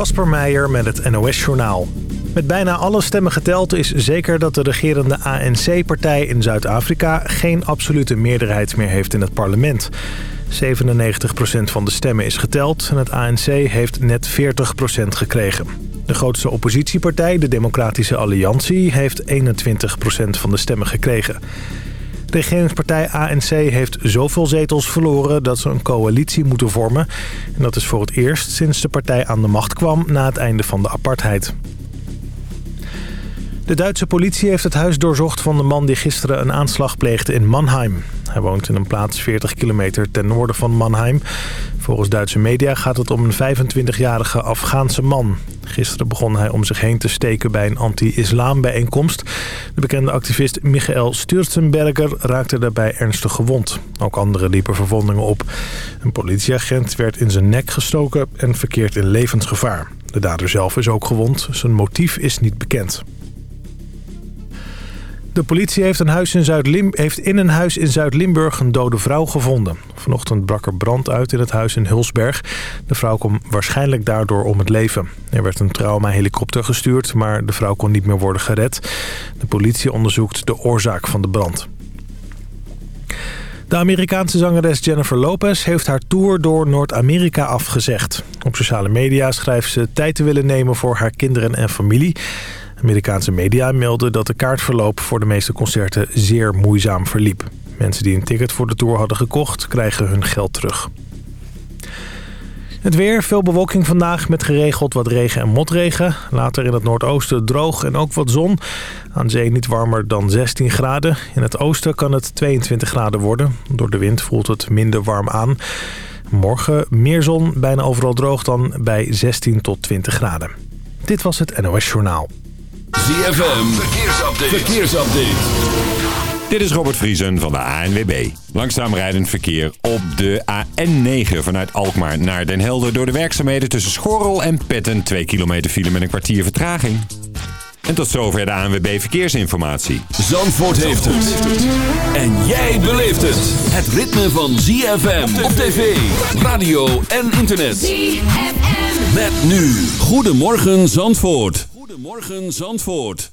Kasper Meijer met het NOS-journaal. Met bijna alle stemmen geteld is zeker dat de regerende ANC-partij in Zuid-Afrika... geen absolute meerderheid meer heeft in het parlement. 97% van de stemmen is geteld en het ANC heeft net 40% gekregen. De grootste oppositiepartij, de Democratische Alliantie, heeft 21% van de stemmen gekregen. De regeringspartij ANC heeft zoveel zetels verloren dat ze een coalitie moeten vormen. En dat is voor het eerst sinds de partij aan de macht kwam na het einde van de apartheid. De Duitse politie heeft het huis doorzocht van de man die gisteren een aanslag pleegde in Mannheim. Hij woont in een plaats 40 kilometer ten noorden van Mannheim. Volgens Duitse media gaat het om een 25-jarige Afghaanse man. Gisteren begon hij om zich heen te steken bij een anti-islam bijeenkomst. De bekende activist Michael Sturzenberger raakte daarbij ernstig gewond. Ook anderen liepen verwondingen op. Een politieagent werd in zijn nek gestoken en verkeert in levensgevaar. De dader zelf is ook gewond. Zijn motief is niet bekend. De politie heeft, een huis in Zuid heeft in een huis in Zuid-Limburg een dode vrouw gevonden. Vanochtend brak er brand uit in het huis in Hulsberg. De vrouw kwam waarschijnlijk daardoor om het leven. Er werd een trauma-helikopter gestuurd, maar de vrouw kon niet meer worden gered. De politie onderzoekt de oorzaak van de brand. De Amerikaanse zangeres Jennifer Lopez heeft haar tour door Noord-Amerika afgezegd. Op sociale media schrijft ze tijd te willen nemen voor haar kinderen en familie. Amerikaanse media melden dat de kaartverloop voor de meeste concerten zeer moeizaam verliep. Mensen die een ticket voor de tour hadden gekocht krijgen hun geld terug. Het weer, veel bewolking vandaag met geregeld wat regen en motregen. Later in het noordoosten droog en ook wat zon. Aan zee niet warmer dan 16 graden. In het oosten kan het 22 graden worden. Door de wind voelt het minder warm aan. Morgen meer zon, bijna overal droog dan bij 16 tot 20 graden. Dit was het NOS Journaal. ZFM, verkeersupdate. verkeersupdate. Dit is Robert Vriesen van de ANWB. Langzaam rijdend verkeer op de AN9 vanuit Alkmaar naar Den Helder... door de werkzaamheden tussen Schorrel en Petten. 2 kilometer file met een kwartier vertraging. En tot zover de ANWB Verkeersinformatie. Zandvoort heeft het. En jij beleeft het. Het ritme van ZFM op tv, radio en internet. ZFM. Met nu. Goedemorgen Zandvoort. Goedemorgen Zandvoort.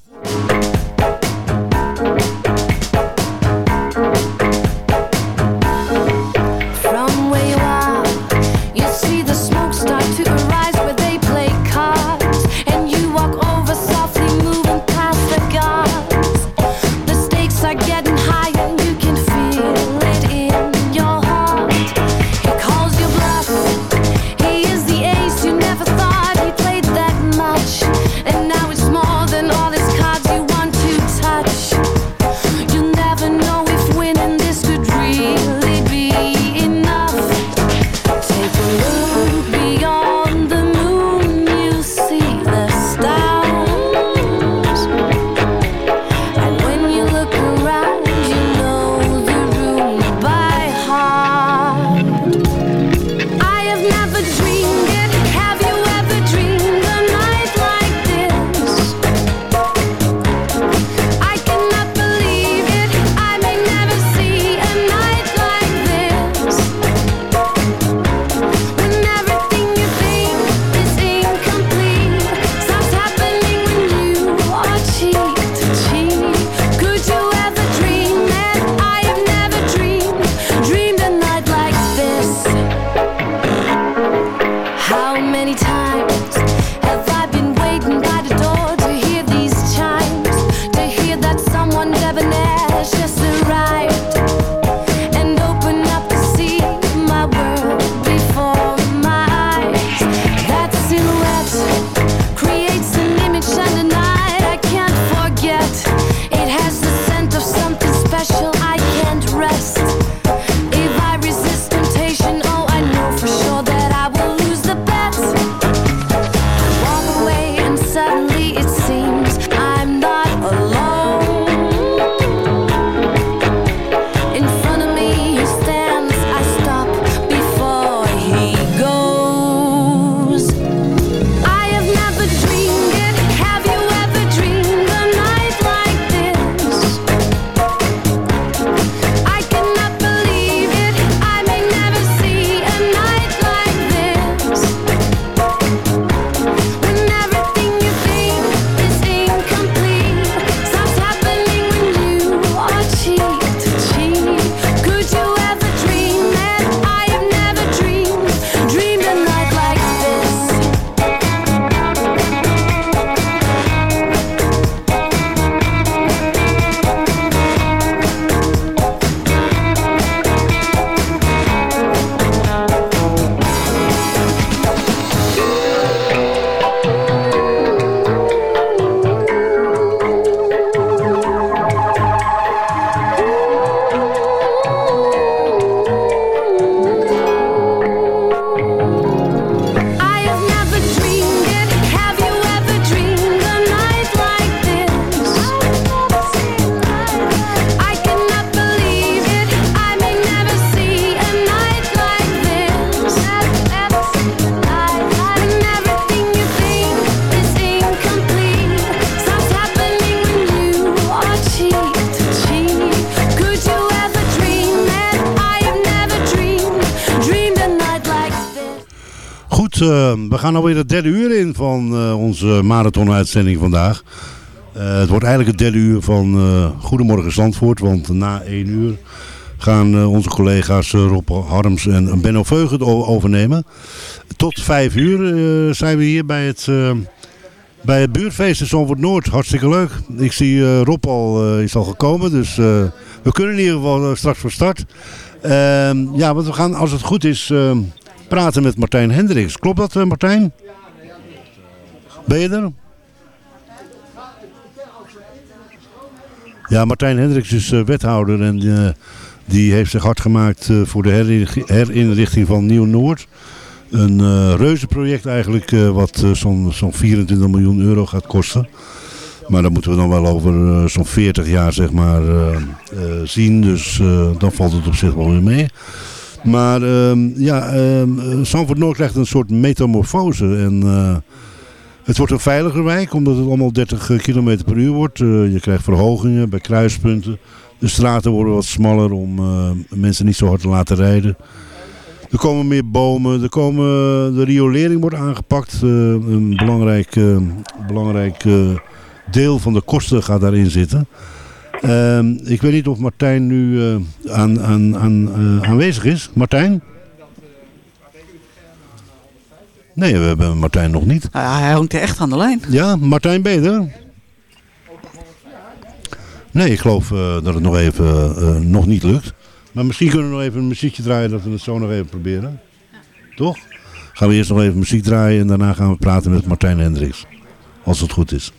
We gaan alweer het derde uur in van uh, onze marathon-uitzending vandaag. Uh, het wordt eigenlijk het derde uur van Goedemorgen Zandvoort, want na één uur gaan onze collega's Rob Harms en Benno Veugen overnemen. Tot vijf uur zijn we hier bij het, bij het buurtfeest in Noord. Hartstikke leuk. Ik zie Rob al is al gekomen, dus we kunnen in ieder geval straks voor start. Ehm, ja, want we gaan, als het goed is, ehm, praten met Martijn Hendricks. Klopt dat, eh, Martijn? Ben je er? Ja, Martijn Hendricks is uh, wethouder en uh, die heeft zich hard gemaakt voor de herinrichting van Nieuw-Noord. Een uh, reuzenproject eigenlijk wat zo'n zo 24 miljoen euro gaat kosten. Maar dat moeten we dan wel over zo'n 40 jaar zeg maar zien. Dus dan valt het op zich wel weer mee. Maar um, ja, um, Zandvoort Noord krijgt een soort metamorfose. En uh, het wordt een veiliger wijk, omdat het allemaal 30 eh, km per uur wordt. Je krijgt verhogingen bij kruispunten. De straten worden wat smaller om mensen niet zo hard te laten rijden. Er komen meer bomen, er komen, de riolering wordt aangepakt. een belangrijk, belangrijk deel van de kosten gaat daarin zitten. Uh, ik weet niet of Martijn nu uh, aan, aan, aan, uh, aanwezig is. Martijn? Nee, we hebben Martijn nog niet. Ja, hij hangt er echt aan de lijn. Ja, Martijn ben je er? Nee, ik geloof uh, dat het nog even nog niet lukt. Maar misschien kunnen we nog even een muziekje draaien dat we het zo nog even proberen. Ja. Toch? Gaan we eerst nog even muziek draaien en daarna gaan we praten met Martijn Hendricks. Als het goed is.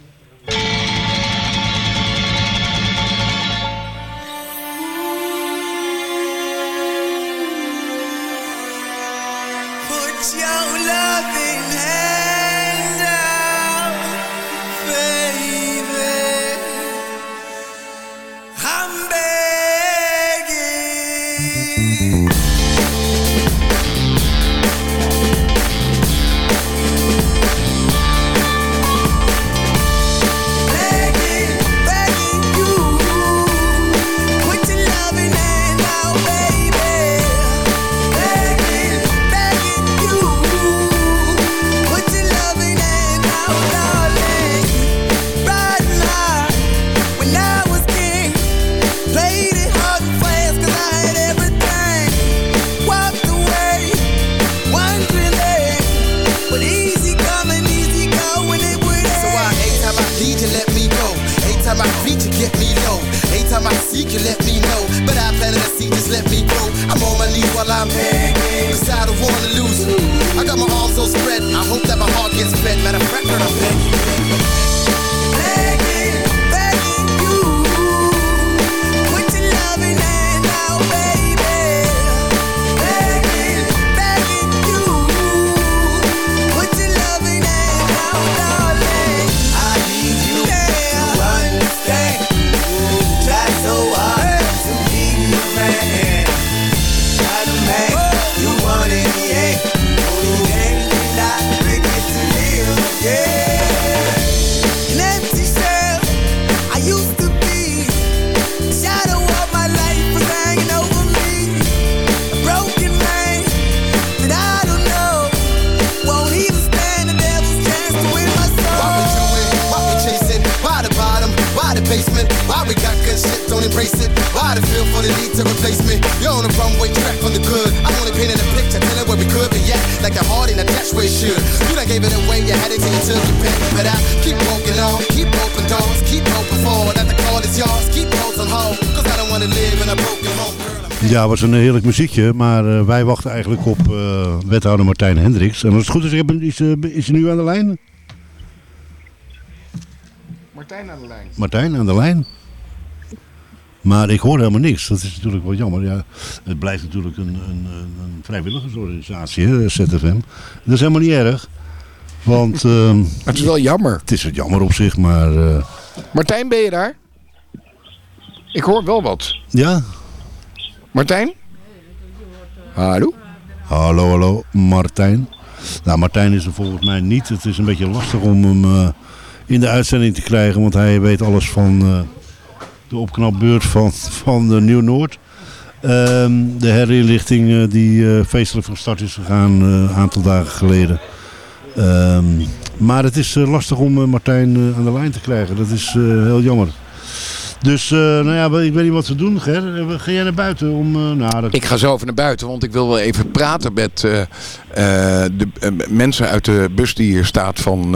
Heerlijk muziekje, maar uh, wij wachten eigenlijk op uh, wethouder Martijn Hendricks. En als het goed is, is, uh, is hij nu aan de lijn? Martijn aan de lijn. Martijn aan de lijn. Maar ik hoor helemaal niks. Dat is natuurlijk wel jammer. Ja, het blijft natuurlijk een, een, een vrijwilligersorganisatie, hè, ZFM. Dat is helemaal niet erg. Want, uh, het is wel jammer. Het is wat jammer op zich, maar... Martijn, ben je daar? Ik hoor wel wat. Ja, Martijn? Hallo? Hallo, hallo, Martijn. Nou, Martijn is er volgens mij niet. Het is een beetje lastig om hem uh, in de uitzending te krijgen, want hij weet alles van uh, de opknapbeurt van, van de Nieuw-Noord. Ehm, de herinrichting eh, die eh, feestelijk van start is gegaan een aantal dagen geleden. Ehm, maar het is lastig om Martijn aan de lijn te krijgen. Dat is heel jammer. Dus uh, nou ja, ik weet niet wat we doen, Ger. Eh, ga jij naar buiten? Om, uh, nou, dat... Ik ga zo even naar buiten, want ik wil wel even praten met uh, de mensen uit de bus die hier staat van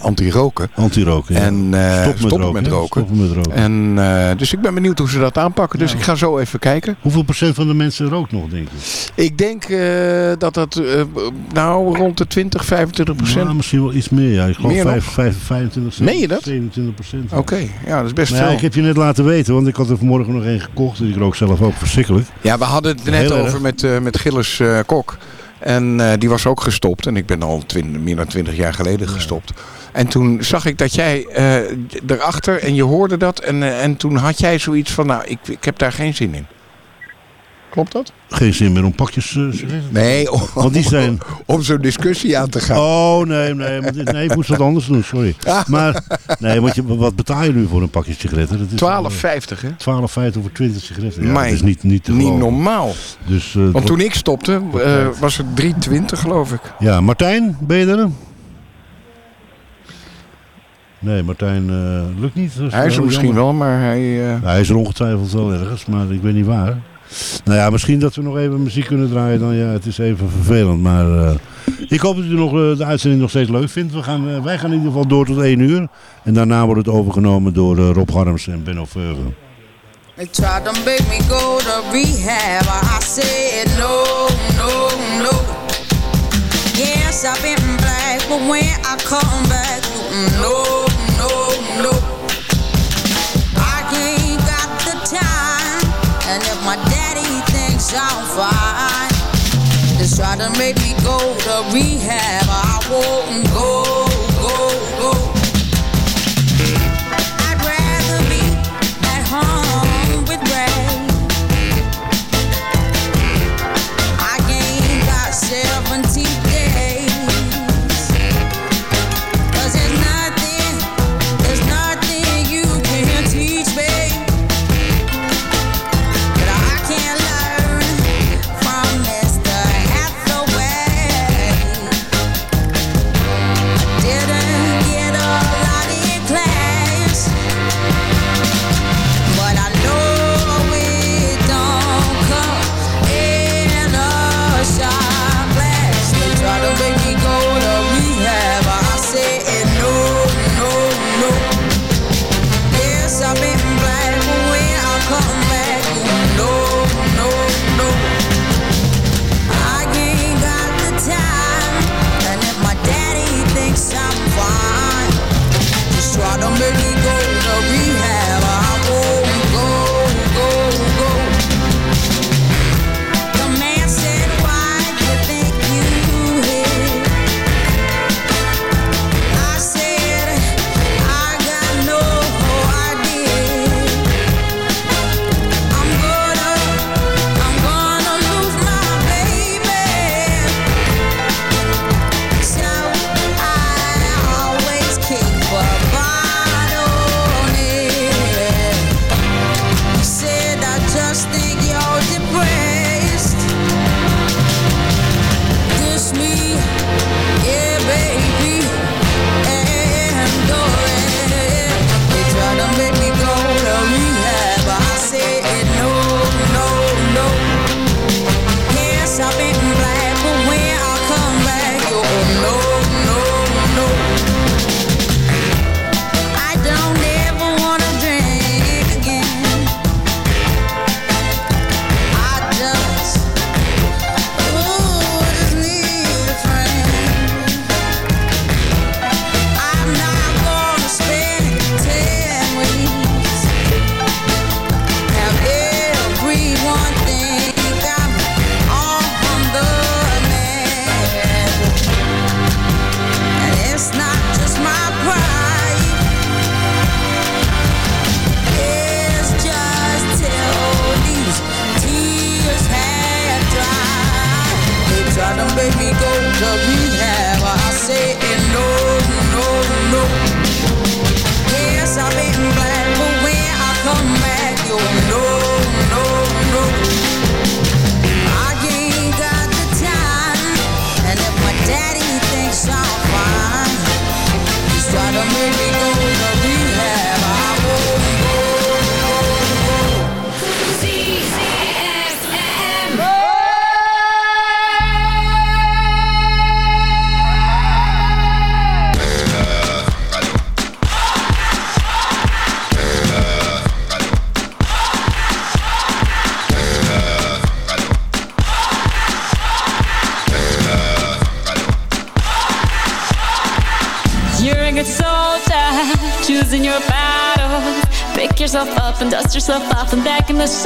anti-roken. Anti-roken, ja. En Stop stoppen met, roken. Stoppen met roken. En, dus ik ben benieuwd hoe ze dat aanpakken. Dus ik ga zo even kijken. Hoeveel procent van de mensen rookt nog, denk je? Ik denk dat dat nou rond de 20, 25 procent. Nou, misschien wel iets meer, ja. Ik geloof 5, 5, 25, Meen je dat? 27 procent. Oké, ja, dat is best maar veel. Ja, ik heb je net laten weten, want ik had er vanmorgen nog één gekocht. En ik rook zelf ook verschrikkelijk. Ja, we hadden het net over met, uh, met Gilles uh, Kok. En uh, die was ook gestopt. En ik ben al meer dan twintig jaar geleden gestopt. En toen zag ik dat jij erachter en je hoorde dat. En, en toen had jij zoiets van, nou, ik, ik heb daar geen zin in. Klopt dat? Geen zin meer om pakjes uh, Nee, om, Want die zijn... om zo'n discussie aan te gaan. Oh, nee, nee. Nee, ik moest wat anders doen, sorry. Maar, nee, want je, wat betaal je nu voor een pakje sigaretten? 12,50 hè? 12,50 voor 20 sigaretten. Ja, Maar dat is niet, niet, te niet normaal. Dus, uh, want toen ik stopte, uh, was het 3,20 geloof ik. Ja, Martijn, ben je er? Nee, Martijn uh, lukt niet. Hij is er misschien jammer. wel, maar hij... Hij is er ongetwijfeld wel ergens, maar ik weet niet waar. Nou ja, misschien dat we nog even muziek kunnen draaien. Dan ja, het is even vervelend. Maar uh, ik hoop dat u nog, uh, de uitzending nog steeds leuk vindt. We gaan, uh, wij gaan in ieder geval door tot 1 uur. En daarna wordt het overgenomen door Rob Harms en Benno Veugen. To make me go to rehab. I no, no, no. Yes, black, but when I come back, no, no, no. I got the time, and if my I'm fine, just try to make me go to rehab. I won't go, go, go. I'd rather be at home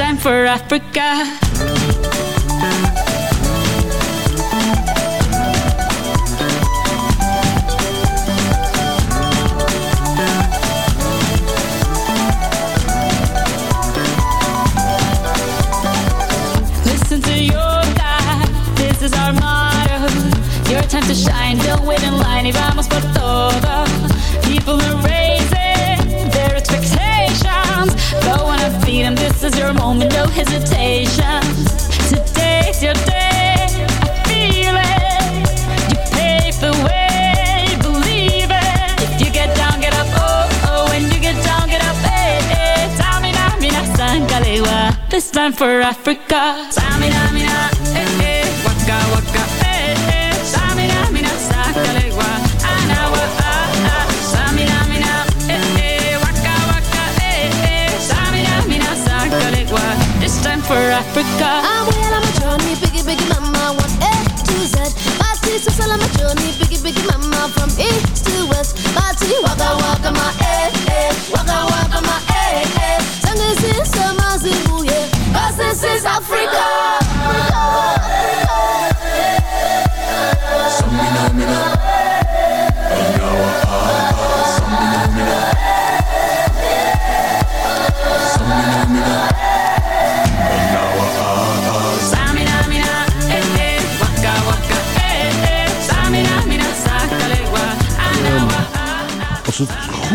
time for Africa. Listen to your this is our motto. Your time to shine, don't wait in line vamos por todo. People are raising this is your moment, no hesitation. Today's your day, I feel it. You pave the way, believe it. If you get down, get up, oh, oh. When you get down, get up, eh, eh. Tamina, mina, sangalewa. This time for Africa. Tamina, Africa. I'm well on my journey, biggie, biggie, mama, one A to Z. My sisters all on my journey, biggie, biggie, mama, from east to west. My city, waka, waka, my eh, eh, waka, waka, my eh, eh. Tango is summer, Zimbabwe, this is Africa.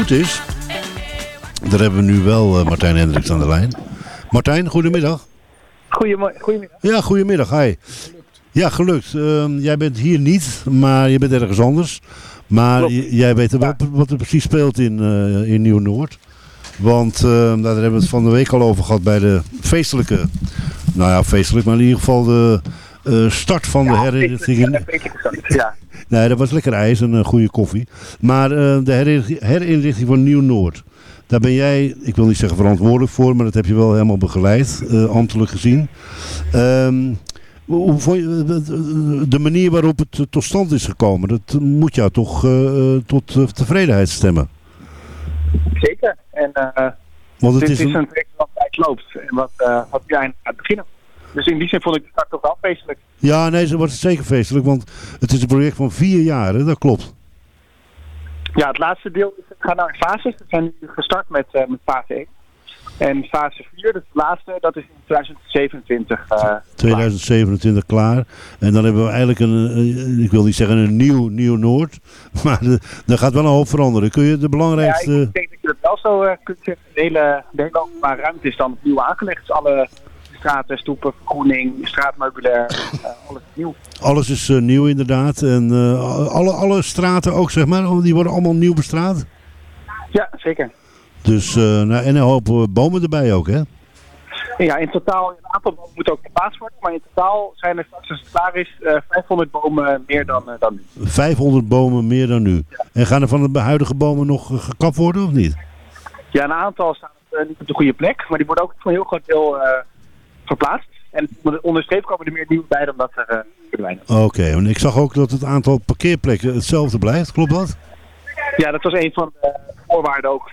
Goed is, daar hebben we nu wel eh, Martijn Hendricks aan de lijn. Martijn, goedemiddag. Goedemiddag. Ja, goedemiddag. Hi. Ja, gelukt. Ehm, jij bent hier niet, maar je bent ergens anders. Maar jij weet wel wat er precies speelt in, eh, in Nieuw-Noord. Want ehm, daar hebben we het van de week al over gehad bij de feestelijke, nou ja, feestelijk, maar in ieder geval de eh, start van de herinrichting. in- Ja, Nee, dat was lekker ijs en een goede koffie. Maar eh, de herinrichting, herinrichting van Nieuw-Noord, daar ben jij, ik wil niet zeggen verantwoordelijk voor, maar dat heb je wel helemaal begeleid, eh, ambtelijk gezien. Ehm, hoe vond je, de- manier waarop het tot stand is gekomen, dat moet jou toch eh, eh, tot eh, tevredenheid stemmen. zeker. En eh Want het dit is is een een, project wat loopt en wat, eh wat nu eindelijk gaat beginnen. Dus in die zin vond ik de start toch wel feestelijk. ja, nee, ze wordt zeker feestelijk, want het is een project van vier jaar, hè? dat klopt. Ja, het laatste deel is, het gaat in fases. We zijn nu gestart met, eh, met fase 1. En fase 4, dus de laatste, dat is in 2027. eh, klaar. 2027 klaar. En dan hebben we eigenlijk een, eh, ik wil niet zeggen een nieuw, nieuw Noord. Maar er gaat wel een hoop veranderen. Kun je de Ja, belangrijkste... ik denk dat je dat wel zo eh, kunt zeggen. De hele, de hele ruimte is dan opnieuw aangelegd. Dus alle straten, stoepen, vergroening, straatmeubilair, eh, alles nieuw. Alles is eh, nieuw inderdaad. En eh, alle, alle straten ook zeg maar. Die worden allemaal nieuw bestraat. Ja, zeker. Dus, nou, en een hoop bomen erbij ook hè. Ja, in totaal, een aantal bomen moeten ook geplaatst worden. Maar in totaal zijn er straks als het klaar is eh 500 bomen meer dan, dan nu. 500 bomen meer dan nu. En gaan er van de huidige bomen nog gekapt worden of niet? Ja, een aantal staan niet op de goede plek. Maar die worden ook voor een heel groot deel verplaatst. En onder- onder de streep komen er meer nieuwe bij dan dat er eh, verdwijnen. Oké, en ik zag ook dat het aantal parkeerplekken hetzelfde blijft. Klopt dat? Ja, dat was een van de voorwaarden ook.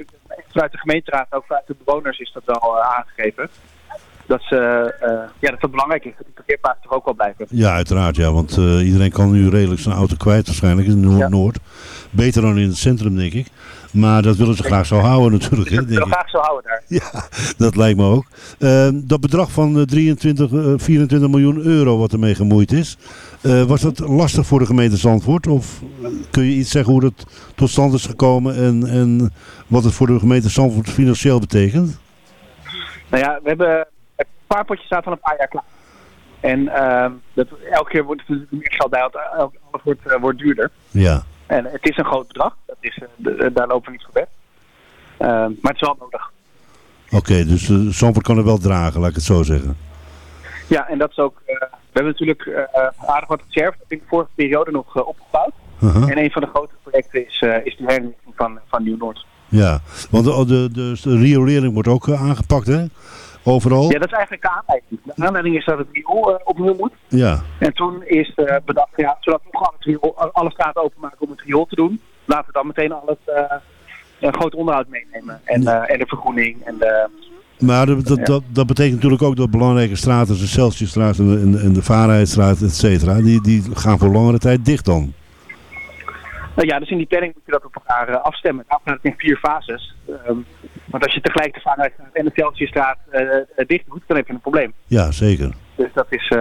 Vanuit de gemeenteraad en ook vanuit de bewoners is dat wel eh, aangegeven. Dat, ze, eh, ja, dat dat belangrijk is, dat die parkeerplaatsen toch ook wel blijven. Ja, uiteraard. Ja, want eh, iedereen kan nu redelijk zijn auto kwijt waarschijnlijk in Noord. Ja. Noord. Beter dan in het centrum, denk ik. Maar dat willen ze graag zo houden natuurlijk. Hè, Ik wil denk ik. graag zo houden daar. Ja, dat lijkt me ook. Eh, dat bedrag van eh, 23, eh, 24 miljoen euro wat ermee gemoeid is. eh, was dat lastig voor de gemeente Zandvoort? Of kun je iets zeggen hoe dat tot stand is gekomen en, en wat het voor de gemeente Zandvoort financieel betekent? Nou ja, we hebben het spaarpotje staat al een paar jaar klaar. En ehm, dat, elke keer wordt natuurlijk meer geld bij, want elk- alles wordt, eh, wordt duurder. Ja, En het is een groot bedrag, dat is, eh, daar lopen we niet voor weg. Eh, maar het is wel nodig. Oké, dus uh, Zandvoort kan er wel dragen, laat ik het zo zeggen. Ja, en dat is ook. eh, we hebben natuurlijk aardig wat reserve in de vorige periode nog opgebouwd. Uh-huh. En een van de grote projecten is, is de herinrichting van, van Nieuw-Noord. Ja, want de, de, de, de riolering wordt ook aangepakt, hè? Overal? Ja, dat is eigenlijk de aanleiding. De aanleiding is dat het riool eh, opnieuw moet. Ja, En toen is eh, bedacht, ja, zodat we nog alle, riool, alle straten openmaken om het riool te doen, laten we dan meteen al het eh, een groot onderhoud meenemen. En, en de vergroening en de, maar dat, dat, dat, dat betekent natuurlijk ook dat belangrijke straten, zoals de Celsiusstraat en de, en de- en de Vaarheidsstraat, et cetera, die, die gaan voor langere tijd dicht dan. Nou ja, dus in die planning moet je dat op elkaar eh, afstemmen. Daarom gaat het in vier fases. Ehm, want als je tegelijk de Vaarheidsstraat en de Celsiusstraat eh, eh, dicht doet, dan heb je een probleem. Ja, zeker. Dus dat is,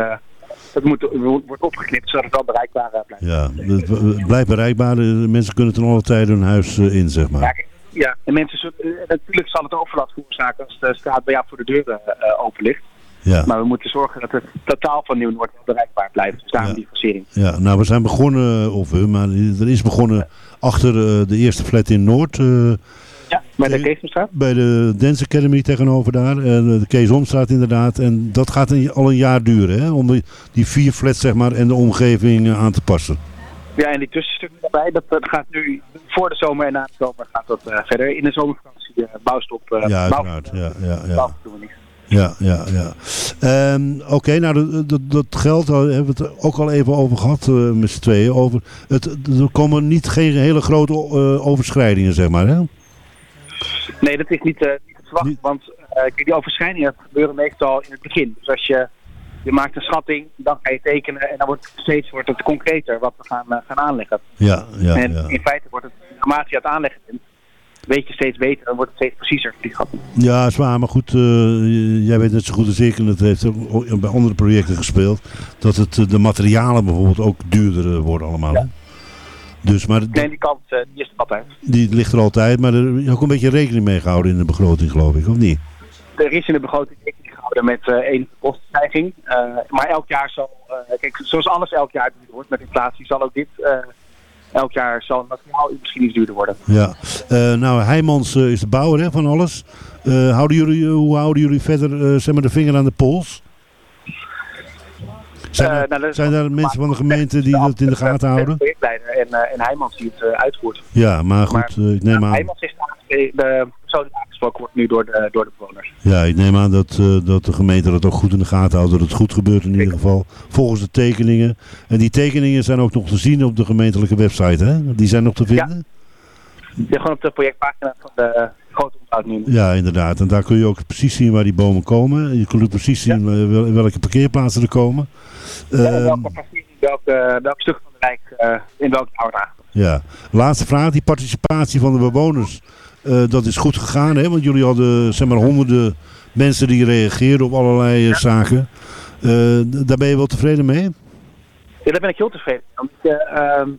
dat moet, wordt opgeknipt zodat het wel bereikbaar blijft. Ja, het, het blijft bereikbaar. De mensen kunnen ten alle tijde hun huis in, zeg Ja, maar. kijk, ja, en mensen natuurlijk zal het overlast veroorzaken als de straat bij jou voor de deuren eh, open ligt. Ja. Maar we moeten zorgen dat het totaal van Nieuw-Noord bereikbaar blijft. Dus daarom Ja. die fasering. Ja, nou we zijn begonnen, of we, maar er is begonnen achter eh, de eerste flat in Noord. eh, Ja, bij de. Keesomstraat. bij de Dance Academy tegenover daar. En de Kees Omstraat inderdaad. En dat gaat een- al een jaar duren, hè? Om die, die vier flats, zeg maar, en de omgeving eh, aan te passen. Ja, en die tussenstukken daarbij, dat, dat gaat nu voor de zomer en na de zomer gaat dat eh, verder. In de zomervakantie bouwstop. eh, Ja, bouw-. Ja, ja, ja. bouw doen we. Ja, ja, ja. Ehm, Oké, nou dat, dat, geld daar hebben we het ook al even over gehad eh, met z'n tweeën. Over het, er komen niet geen hele grote eh, overschrijdingen, zeg maar. Hè? Nee, dat is niet, eh, niet te verwachten. Niet- Want kijk, die overschrijdingen gebeuren meestal in het begin. Dus als je, je maakt een schatting, dan ga je tekenen en dan wordt het steeds wordt het concreter wat we gaan, gaan aanleggen. Ja, ja, en ja. in feite wordt het, naarmate je aan het aanleggen bent, weet je steeds beter, dan wordt het steeds preciezer, die. Ja, zwaar, maar goed, eh, jij weet net zo goed als ik, en dat heeft ook bij andere projecten gespeeld, dat het, eh, de materialen bijvoorbeeld ook duurder eh, worden allemaal. hè? Dus, maar Nee, die kant die is er altijd. die ligt er altijd, maar er is ook een beetje rekening mee gehouden in de begroting, geloof ik, of niet? Er is in de begroting rekening gehouden met eh enige kostenstijging. Eh, maar elk jaar zal, kijk, zoals alles elk jaar wordt met inflatie, zal ook dit elk jaar zal het misschien iets duurder worden. Ja. Eh, nou, Heijmans eh, is de bouwer hè, van alles. Eh, houden jullie, hoe houden jullie verder zeg maar de vinger aan de pols? Zijn, Eh, er, nou, zijn er mensen van de gemeente die dat in de gaten De houden? projectleider en, eh, en Heijmans die het eh, uitvoert. Ja, maar goed, Maar- ik neem aan, Heijmans is de, aangesproken wordt nu door de, door de bewoners. ja, ik neem aan dat, dat de gemeente dat ook goed in de gaten houdt. Dat het goed gebeurt in ieder geval. Volgens de tekeningen. En die tekeningen zijn ook nog te zien op de gemeentelijke website. Hè? Die zijn nog te vinden? Ja, gewoon op de projectpagina van de grote onderhoud nu. Ja, inderdaad. En daar kun je ook precies zien waar die bomen komen. Je kunt ook precies zien eh, wel- welke parkeerplaatsen er komen. Ja, en Ehm, welke welke, welk stuk van de Rijk eh, in welk wordt aangebracht. Ja, laatste vraag. Die participatie van de bewoners, eh, dat is goed gegaan, hè? Want jullie hadden zeg maar honderden mensen die reageerden op allerlei eh, zaken. Eh, daar ben je wel tevreden mee? Ja, daar ben ik heel tevreden mee. Ehm,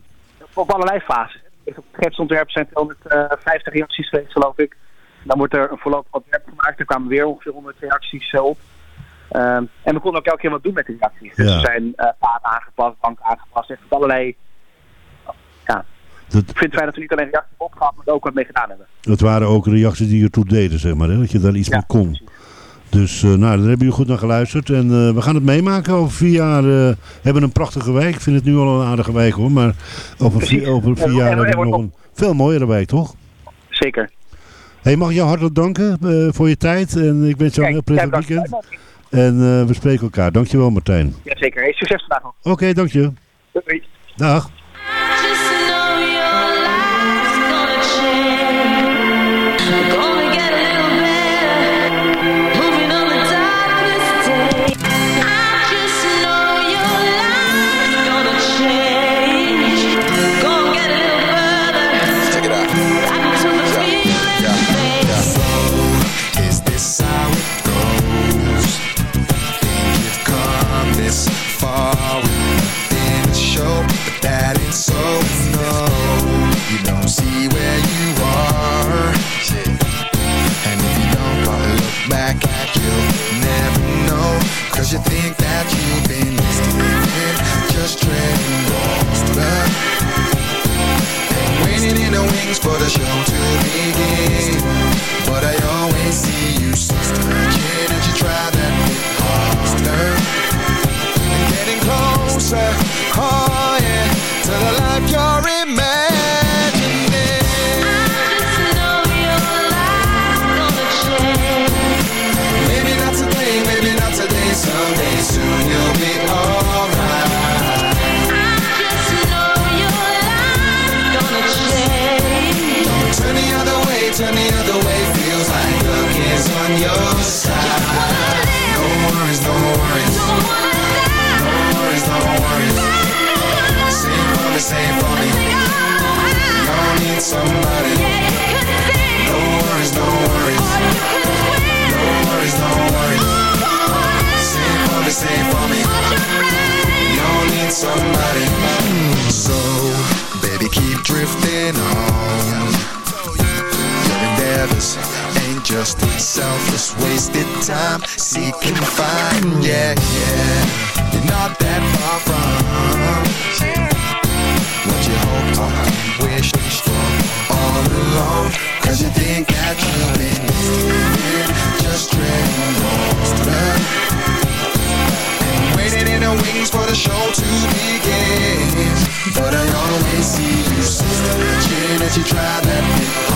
op allerlei fases. Op het schetsontwerp zijn 250 reacties geweest, geloof ik. Dan wordt er een voorlopig ontwerp gemaakt. Er kwamen weer ongeveer 100 reacties eh, op. Ehm, en we konden ook elke keer wat doen met die reacties. Dus Ja. er zijn eh paden aangepast, banken aangepast. Echt op allerlei... Ja, Dat, ik vind het fijn dat we niet alleen reacties hebben opgehad, maar ook wat mee gedaan hebben. dat waren ook reacties die ertoe deden, zeg maar. Hè? Dat je daar iets Ja, mee kon. precies. Dus eh, nou, daar hebben jullie goed naar geluisterd. En we gaan het meemaken. Over vier jaar eh, hebben we een prachtige wijk. Ik vind het nu al een aardige wijk hoor. Maar over vier, over vier jaar en- hebben we nog een veel mooiere wijk, toch? Zeker. Hey, mag ik jou hartelijk danken eh, voor je tijd. En ik wens jou een heel prettig weekend. En eh, we spreken elkaar. Dankjewel Martijn. Ja, zeker. Hey, succes vandaag nog. Oké, dank je. Doei. Dag. The show to begin. But I always see you searching as you try that bit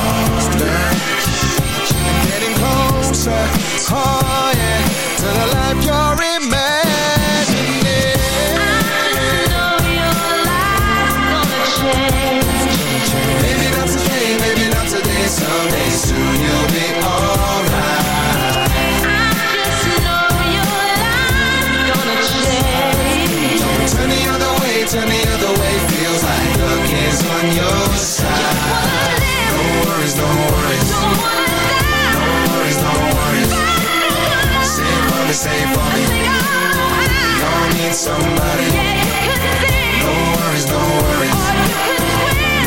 all need somebody. No worries, no worries.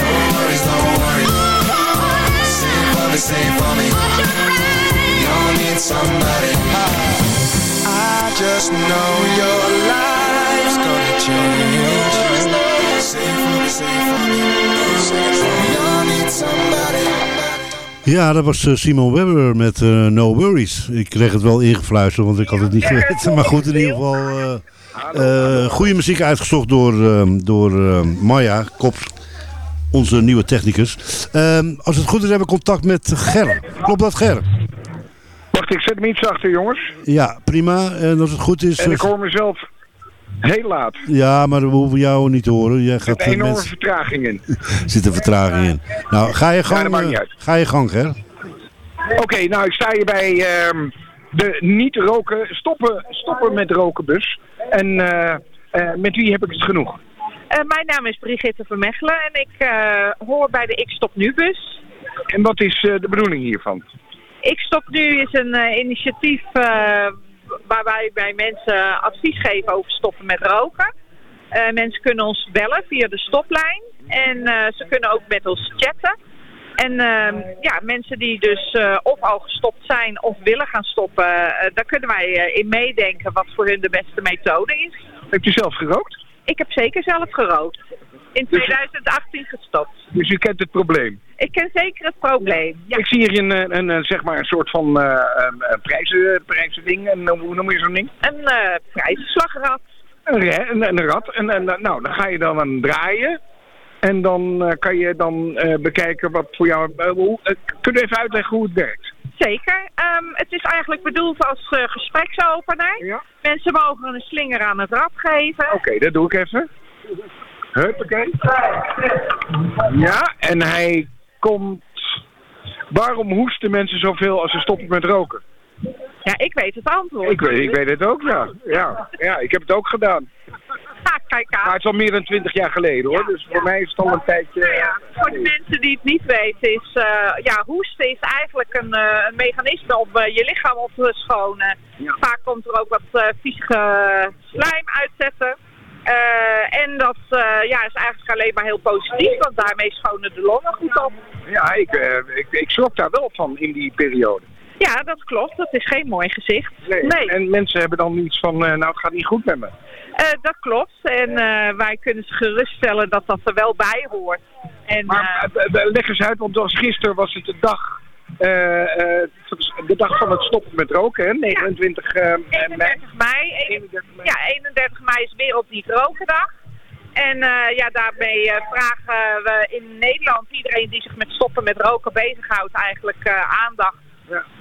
No worries, no worries. Save for me, save for me. You all need somebody. I just know your life's gonna change. Save for me, save for me. We all need somebody. Ja, dat was eh, Simon Webber met eh, No Worries. Ik kreeg het wel ingefluisterd, want ik had het niet geweten. Maar goed, in ieder geval eh, eh, goede muziek uitgezocht door, eh, door eh, Maya Kops, onze nieuwe technicus. Ehm, als het goed is, hebben we contact met Ger. Klopt dat, Ger? Wacht, ik zet hem iets achter, jongens. Ja, prima. En als het goed is... En eh, ik hoor mezelf heel laat. Ja, maar we hoeven jou niet te horen. Jij Er gaat zit een eh, enorme mensen... vertraging in. zit een vertraging in. Nou, ga je gang, eh, ga je gang, Ger. Oké, nou ik sta hier bij ehm, de niet roken, stoppen, stoppen met rokenbus. En eh, eh, met wie heb ik het genoeg? Eh, mijn naam is Brigitte Vermechelen en ik hoor bij de Ik Stop Nu bus. En wat is de bedoeling hiervan? Ik Stop Nu is een initiatief eh, waar wij mensen advies geven over stoppen met roken. Mensen kunnen ons bellen via de stoplijn en ze kunnen ook met ons chatten. En ehm, ja, mensen die dus eh, of al gestopt zijn of willen gaan stoppen, eh, daar kunnen wij eh, in meedenken wat voor hun de beste methode is. Heb je zelf gerookt? Ik heb zeker zelf gerookt. In 2018 gestopt. Dus u kent het probleem. Ik ken zeker het probleem. Ja, Ik zie hier een, een, een, zeg maar een soort van eh um, prijzen, prijzending. En hoe noem je zo'n ding? een prijzenslagrad. Een, re- een, een rat. En, en, nou, dan ga je dan aan draaien. En dan eh, kan je dan eh, bekijken wat voor jou... eh, hoe, kun je even uitleggen hoe het werkt? Zeker. Ehm, het is eigenlijk bedoeld als gespreksopener. Ja. Mensen mogen een slinger aan het rad geven. Oké, dat doe ik even. Huppakee. Ja, en hij komt... Waarom hoesten mensen zoveel als ze stoppen met roken? Ja, ik weet het antwoord. Ik weet, ik weet het ook, ja. ja. Ja, ik heb het ook gedaan. Ja, kijk aan. Maar het is al meer dan twintig jaar geleden, hoor. Dus voor mij is het al een tijdje... Nou ja, voor de mensen die het niet weten is, eh, ja, hoesten is eigenlijk een, eh, een mechanisme om eh, je lichaam op te schonen. Vaak komt er ook wat uh, viezige slijm uitzetten. En dat ja, is eigenlijk alleen maar heel positief, want daarmee schonen de longen goed op. Ja, ik, eh, ik, ik schrok daar wel van in die periode. Ja, dat klopt. Dat is geen mooi gezicht. Nee. Nee. En mensen hebben dan iets van, eh, nou het gaat niet goed met me. Eh, dat klopt. En eh, wij kunnen ze geruststellen dat dat er wel bij hoort. En, Maar eh, leg eens uit, want als gisteren was het de dag, de dag van het stoppen met roken, hè? 29 eh, mei. 31 mei. Ja, 31 mei is Wereld Niet Rokendag. En ja, daarmee vragen we in Nederland iedereen die zich met stoppen met roken bezighoudt eigenlijk aandacht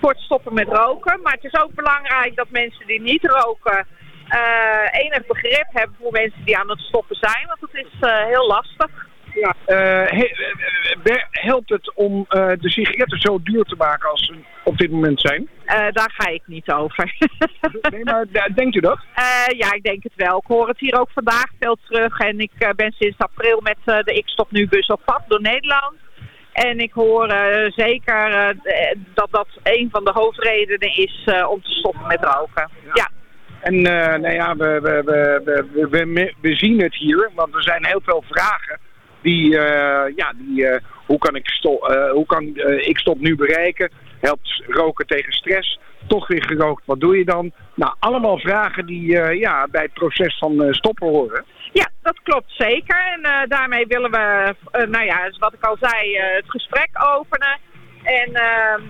voor het stoppen met roken. Maar het is ook belangrijk dat mensen die niet roken eh, enig begrip hebben voor mensen die aan het stoppen zijn. Want het is eh, heel lastig. Ja, eh, he- helpt het om de sigaretten zo duur te maken als ze op dit moment zijn? Daar ga ik niet over. nee, maar denkt u dat? Ja, ik denk het wel. Ik hoor het hier ook vandaag veel terug. En ik ben sinds april met de Ik Stop Nu bus op pad door Nederland. En ik hoor eh, zeker eh, dat dat een van de hoofdredenen is eh, om te stoppen met roken. Ja. En nou ja, we, we, we, we, we, zien het hier, want er zijn heel veel vragen. Die, ja, die, hoe kan, ik, sto eh, hoe kan ik stop nu bereiken? Helpt roken tegen stress? Toch weer gerookt, wat doe je dan? Nou, allemaal vragen die ja, bij het proces van stoppen horen. Ja, dat klopt zeker. En eh, daarmee willen we, eh, nou ja, dus wat ik al zei, eh, het gesprek openen. En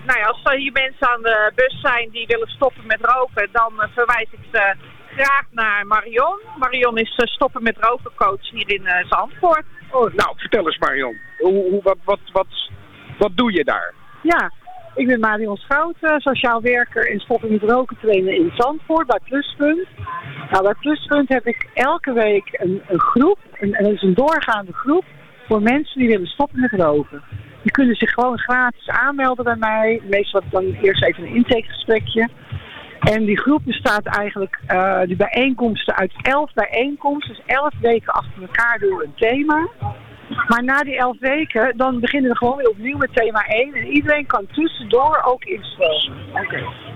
nou ja, als er hier mensen aan de bus zijn die willen stoppen met roken, dan verwijs ik ze graag naar Marion. Marion is stoppen met roken coach hier in Zandvoort. Oh, nou, vertel eens Marion. Hoe, hoe, wat, wat, wat, wat doe je daar? Ja, ik ben Marion Schout, eh, sociaal werker en stoppen met roken trainen in Zandvoort bij Pluspunt. Nou, bij Pluspunt heb ik elke week een, een groep, en dat is een doorgaande groep, voor mensen die willen stoppen met roken. Die kunnen zich gewoon gratis aanmelden bij mij. Meestal dan eerst even een intakegesprekje. En die groep bestaat eigenlijk, eh die bijeenkomsten uit elf bijeenkomsten, dus elf weken achter elkaar door een thema. Maar na die elf weken, dan beginnen we gewoon weer opnieuw met thema 1. En iedereen kan tussendoor ook instromen.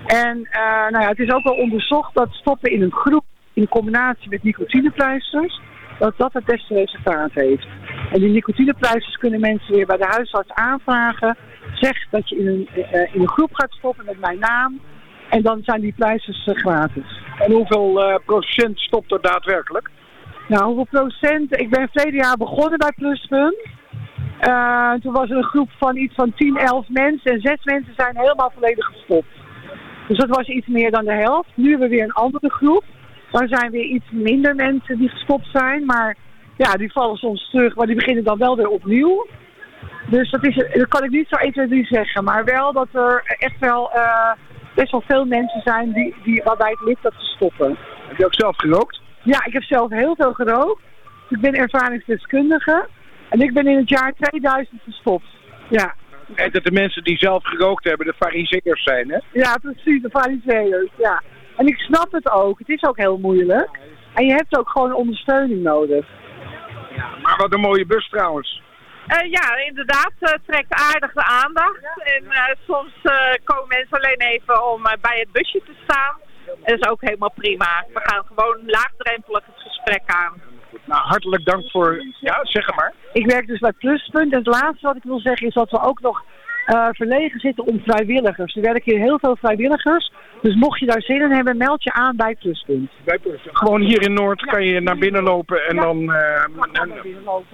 En eh, nou ja, het is ook wel onderzocht dat stoppen in een groep in combinatie met nicotinepleisters, dat dat het beste resultaat heeft. En die nicotinepleisters kunnen mensen weer bij de huisarts aanvragen. Zeg dat je in een, eh, in een groep gaat stoppen met mijn naam. En dan zijn die pleisters eh, gratis. En hoeveel procent stopt er daadwerkelijk? Nou, hoeveel procent? Ik ben verleden jaar begonnen bij Pluspunt. Eh, toen was er een groep van iets van 10, 11 mensen. En zes mensen zijn helemaal volledig gestopt. Dus dat was iets meer dan de helft. Nu hebben we weer een andere groep. Daar zijn weer iets minder mensen die gestopt zijn. Maar ja, die vallen soms terug. Maar die beginnen dan wel weer opnieuw. Dus dat, is, dat kan ik niet zo 1, 2, 3 zeggen. Maar wel dat er echt wel eh, best wel veel mensen zijn die, die, waarbij het lukt dat ze stoppen. Heb je ook zelf gerookt? Ja, ik heb zelf heel veel gerookt. Ik ben ervaringsdeskundige. En ik ben in het jaar 2000 gestopt. Ja. En dat de mensen die zelf gerookt hebben de fariseërs zijn, hè? Ja, precies, de fariseërs, ja. En ik snap het ook. Het is ook heel moeilijk. En je hebt ook gewoon ondersteuning nodig. Maar wat een mooie bus trouwens. Eh, ja, inderdaad, eh, trekt aardig de aandacht. En eh, soms eh, komen mensen alleen even om bij het busje te staan. Dat is ook helemaal prima. We gaan gewoon laagdrempelig het gesprek aan. Nou, hartelijk dank voor... Ja, zeg het maar. Ik werk dus bij Pluspunt. En het laatste wat ik wil zeggen is dat we ook nog eh, verlegen zitten om vrijwilligers. Er werken hier heel veel vrijwilligers. Dus mocht je daar zin in hebben, meld je aan bij Pluspunt. Bij Pluspunt. Gewoon hier in Noord kan je naar binnen lopen en dan, eh, en,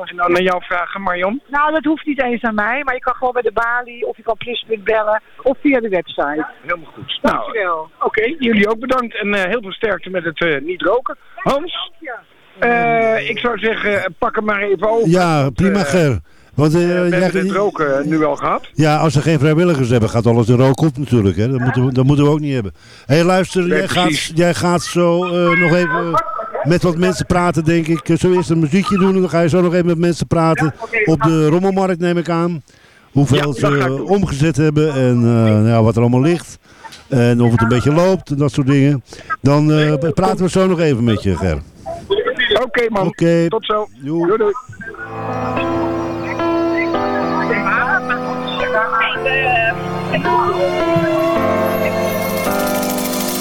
en dan naar jou vragen, Marion. Nou, dat hoeft niet eens aan mij, maar je kan gewoon bij de balie of je kan Pluspunt bellen of via de website. Helemaal goed. Dankjewel. Nou, oké, jullie ook bedankt en eh, heel veel sterkte met het eh, niet roken. Hans, eh, ik zou zeggen, pak hem maar even over. Ja, prima Ger. Want, eh, We hebben jij- het roken nu al gehad. ja, als er geen vrijwilligers hebben, gaat alles de rook op natuurlijk. Hè. Dat, moeten we, dat moeten we ook niet hebben. Hé, hey, luister, Nee, jij, gaat, jij gaat zo eh, nog even met wat mensen praten, denk ik. Eh, Zo eerst een muziekje doen en dan ga je zo nog even met mensen praten. Op de rommelmarkt neem ik aan. Hoeveel Ja, ze omgezet hebben en eh, nou ja, wat er allemaal ligt. En of het een beetje loopt en dat soort dingen. Dan eh, praten we zo nog even met je, Ger. Oké man, Oké. tot zo. Doei. Doei, doei.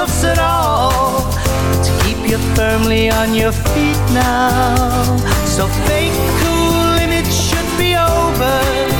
else at all? To keep you firmly on your feet now. So fake cool image should be over.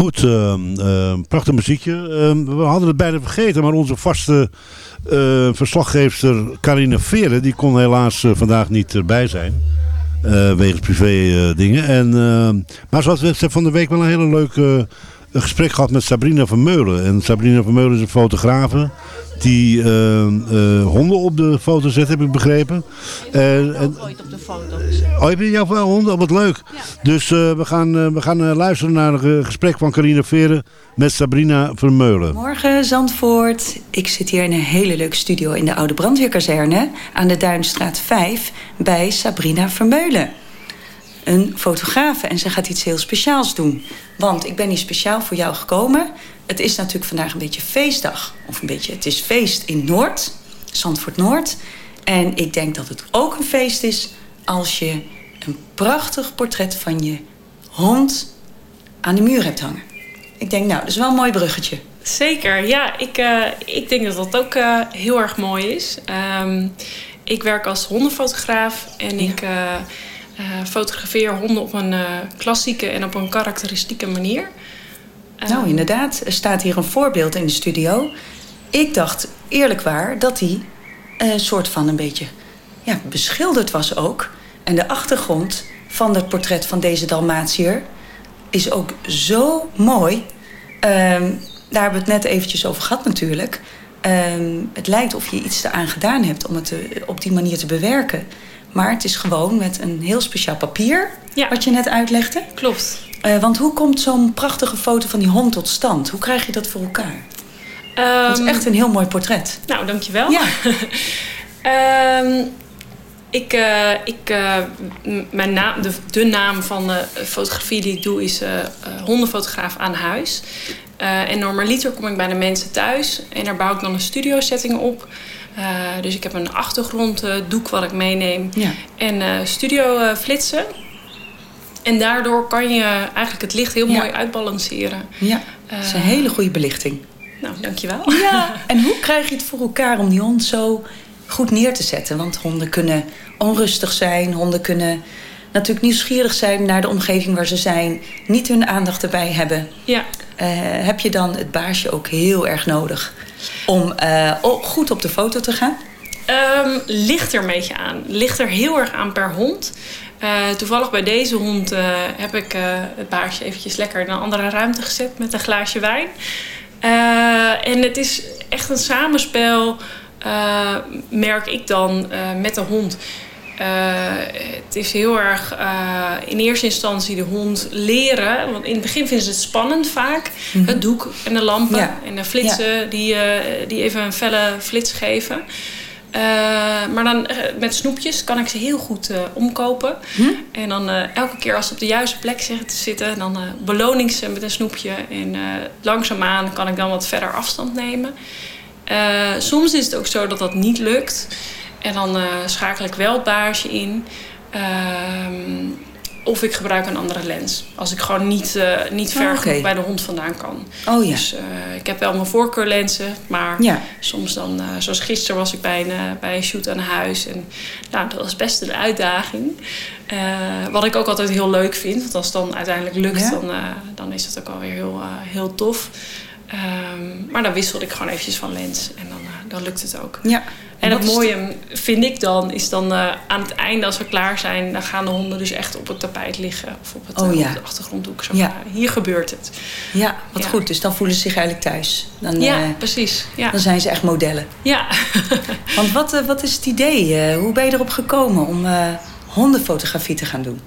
Goed, ehm, ehm, prachtig muziekje. Ehm, we hadden het bijna vergeten, maar onze vaste eh, verslaggeefster Carine Veren... die kon helaas eh, vandaag niet erbij zijn. eh, wegens privé dingen. En, maar ze had van de week wel een hele leuk eh, gesprek gehad met Sabrina Vermeulen. En Sabrina Vermeulen is een fotografe die ehm, eh, honden op de foto zet, heb ik begrepen. En- en- ooit op de foto. Oh, heb je jouw honden? Oh, wat leuk. Dus eh, we gaan, eh, we gaan eh, luisteren naar een eh, gesprek van Carine Veren met Sabrina Vermeulen. Morgen Zandvoort. Ik zit hier in een hele leuke studio in de oude brandweerkazerne aan de Duinstraat 5 bij Sabrina Vermeulen. Een fotografe en ze gaat iets heel speciaals doen. Want ik ben hier speciaal voor jou gekomen. Het is natuurlijk vandaag een beetje feestdag. Of een beetje, het is feest in Noord, Zandvoort Noord. En ik denk dat het ook een feest is als je een prachtig portret van je hond aan de muur hebt hangen. Ik denk, nou, dat is wel een mooi bruggetje. Zeker, ja. Ik, eh, ik denk dat dat ook eh, heel erg mooi is. Ehm, ik werk als hondenfotograaf en ik eh, fotografeer honden op een klassieke en op een karakteristieke manier. Nou, inderdaad. Er staat hier een voorbeeld in de studio. Ik dacht eerlijk waar dat hij een soort van een beetje ja, beschilderd was ook. En de achtergrond van het portret van deze Dalmatiër is ook zo mooi. Ehm, daar hebben we het net eventjes over gehad natuurlijk. Ehm, het lijkt of je iets eraan gedaan hebt om het te- op die manier te bewerken. Maar het is gewoon met een heel speciaal papier, wat je net uitlegde. Klopt. Eh, want hoe komt zo'n prachtige foto van die hond tot stand? Hoe krijg je dat voor elkaar? het is echt een heel mooi portret. Nou, dankjewel. Ja. Ehm, ik, eh, ik, eh, mijn naam, de, de naam van de fotografie die ik doe is hondenfotograaf aan huis. En normaliter kom ik bij de mensen thuis en daar bouw ik dan een studio setting op. Eh, dus ik heb een achtergronddoek wat ik meeneem. Ja. En eh, studio eh, flitsen. En daardoor kan je eigenlijk het licht heel Ja. mooi uitbalanceren. Ja, dat is een hele goede belichting. Nou, dankjewel. Ja, en hoe krijg je het voor elkaar om die hond zo goed neer te zetten? Want honden kunnen onrustig zijn. Honden kunnen natuurlijk nieuwsgierig zijn naar de omgeving waar ze zijn. Niet hun aandacht erbij hebben. Ja. Heb je dan het baasje ook heel erg nodig om eh, goed op de foto te gaan? Ehm, ligt er een beetje aan. Ligt er heel erg aan per hond. Eh, toevallig bij deze hond eh, heb ik het baasje eventjes lekker in een andere ruimte gezet met een glaasje wijn. En het is echt een samenspel, merk ik dan, met de hond. Eh, het is heel erg eh, in eerste instantie de hond leren. Want in het begin vinden ze het spannend vaak. Mhm. Het doek en de lampen Ja. en de flitsen die, eh, die even een felle flits geven. Maar dan met snoepjes kan ik ze heel goed omkopen. En dan elke keer als ze op de juiste plek zitten- dan beloon ik ze met een snoepje. En langzaamaan kan ik dan wat verder afstand nemen. Soms is het ook zo dat dat niet lukt. En dan eh, schakel ik wel het baasje in. Ehm, of ik gebruik een andere lens. Als ik gewoon niet, eh, niet ver Oh, oké. genoeg bij de hond vandaan kan. Oh ja. Dus eh, ik heb wel mijn voorkeurlenzen. Maar Ja. soms dan, zoals gisteren was ik bij een, bij een shoot aan huis. En nou, dat was best een uitdaging. Wat ik ook altijd heel leuk vind. Want als het dan uiteindelijk lukt, Ja. dan, dan is het ook alweer heel, heel tof. Ehm, maar dan wisselde ik gewoon eventjes van lens. En dan, dan lukt het ook. Ja. En het mooie vind ik dan, is dan eh, aan het einde als we klaar zijn, dan gaan de honden dus echt op het tapijt liggen. Of op, het, Oh eh, ja. op de achtergronddoek. Zo Ja. hier gebeurt het. Ja, wat Ja. goed. Dus dan voelen ze zich eigenlijk thuis. Dan, ja, eh, precies. Ja. dan zijn ze echt modellen. ja. Want wat, wat is het idee? hoe ben je erop gekomen om hondenfotografie te gaan doen?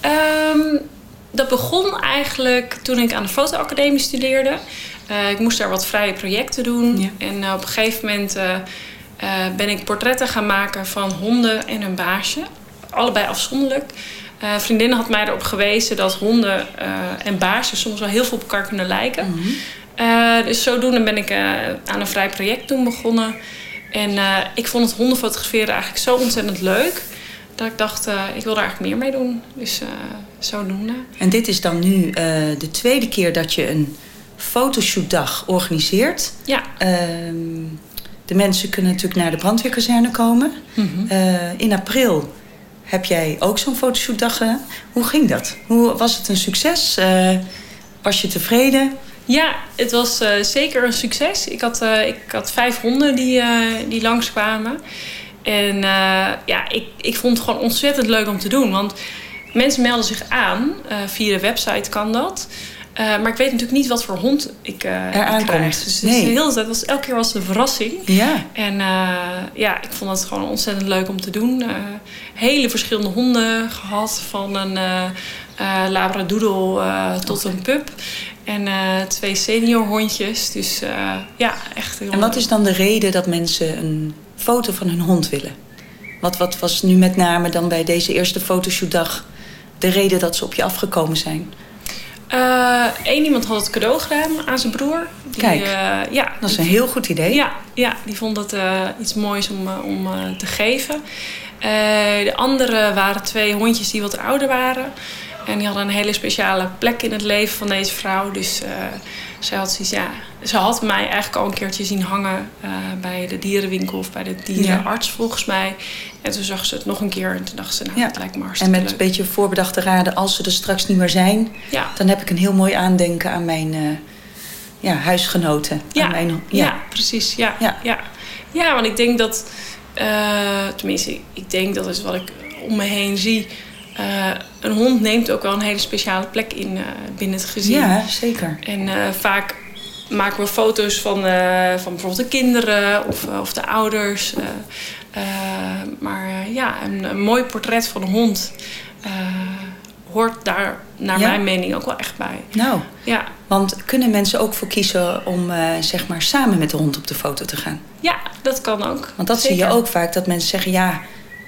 Ehm, dat begon eigenlijk toen ik aan de fotoacademie studeerde. Ik moest daar wat vrije projecten doen. En op een gegeven moment eh, ben ik portretten gaan maken van honden en hun baasje. Allebei afzonderlijk. Een vriendin had mij erop gewezen dat honden eh, en baasjes soms wel heel veel op elkaar kunnen lijken. Eh, dus zodoende ben ik aan een vrij project toen begonnen. En ik vond het hondenfotograferen eigenlijk zo ontzettend leuk. Dat ik dacht, ik wil er eigenlijk meer mee doen. Dus zodoende. En dit is dan nu de tweede keer dat je een fotoshootdag organiseert. Ja. Ehm, de mensen kunnen natuurlijk naar de brandweerkazerne komen. Mhm. Eh, in april heb jij ook zo'n fotoshootdag gedaan. Hoe ging dat? Hoe, was het een succes? Eh, was je tevreden? Ja, het was eh, zeker een succes. Ik had, ik had vijf honden die, die langskwamen. En ja, ik, ik vond het gewoon ontzettend leuk om te doen. Want mensen melden zich aan. via de website kan dat. Eh, maar ik weet natuurlijk niet wat voor hond ik, eh ik aankomt. krijg. Dus het is Nee. tijd was, elke keer was het een verrassing. Ja. En eh, ja, ik vond het gewoon ontzettend leuk om te doen. Eh, hele verschillende honden gehad. Van een labradoodle tot een pup. En twee senior hondjes. Dus ja, echt heel En wat is dan de reden dat mensen een foto van hun hond willen? Wat, wat was nu met name dan bij deze eerste fotoshootdag de reden dat ze op je afgekomen zijn? Eén Eh, iemand had het cadeau gedaan aan zijn broer. Die, Kijk, eh, ja, dat is een heel goed idee. Ja, ja die vond het eh, iets moois om, om te geven. De andere waren twee hondjes die wat ouder waren. En die hadden een hele speciale plek in het leven van deze vrouw. Dus zij had zoiets, ja, ze had mij eigenlijk al een keertje zien hangen eh, bij de dierenwinkel of bij de dierenarts volgens mij. En toen zag ze het nog een keer en toen dacht ze, nou, Ja. het lijkt me En met een beetje voorbedachte raden, als ze er straks niet meer zijn, Ja. dan heb ik een heel mooi aandenken aan mijn eh, ja, huisgenoten. Ja, Aan mijn, ja. precies. Ja, ja. Ja. want ik denk dat, eh, tenminste, ik denk dat is wat ik om me heen zie. Eh, een hond neemt ook wel een hele speciale plek in eh, binnen het gezin. Ja, zeker. En eh, vaak maken we foto's van, van bijvoorbeeld de kinderen of, of de ouders. maar ja, een, een mooi portret van een hond hoort daar, naar Ja? mijn mening, ook wel echt bij. Nou, Ja. want kunnen mensen ook voor kiezen om zeg maar samen met de hond op de foto te gaan? Ja, dat kan ook. Want dat zie je ook vaak, dat mensen zeggen ja,